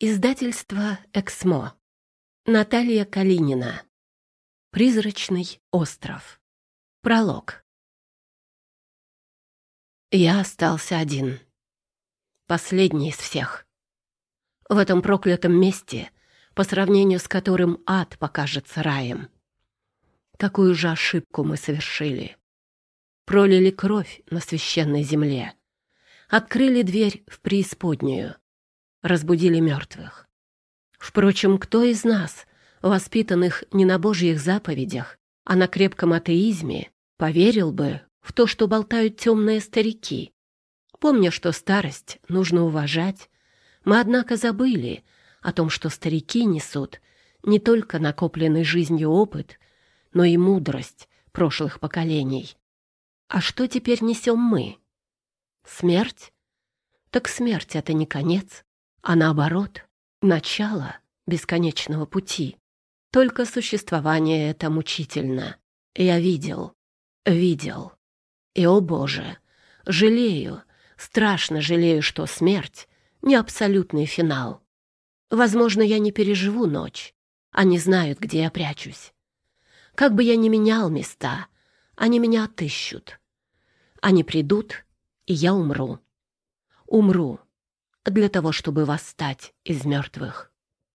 Издательство «Эксмо». Наталья Калинина. «Призрачный остров». Пролог. Я остался один. Последний из всех. В этом проклятом месте, по сравнению с которым ад покажется раем. Какую же ошибку мы совершили. Пролили кровь на священной земле. Открыли дверь в преисподнюю разбудили мертвых. Впрочем, кто из нас, воспитанных не на божьих заповедях, а на крепком атеизме, поверил бы в то, что болтают темные старики? Помня, что старость нужно уважать, мы, однако, забыли о том, что старики несут не только накопленный жизнью опыт, но и мудрость прошлых поколений. А что теперь несем мы? Смерть? Так смерть — это не конец, а наоборот, начало бесконечного пути. Только существование это мучительно. Я видел, видел. И, о Боже, жалею, страшно жалею, что смерть — не абсолютный финал. Возможно, я не переживу ночь. Они знают, где я прячусь. Как бы я ни менял места, они меня отыщут. Они придут, и я умру. Умру для того, чтобы восстать из мертвых.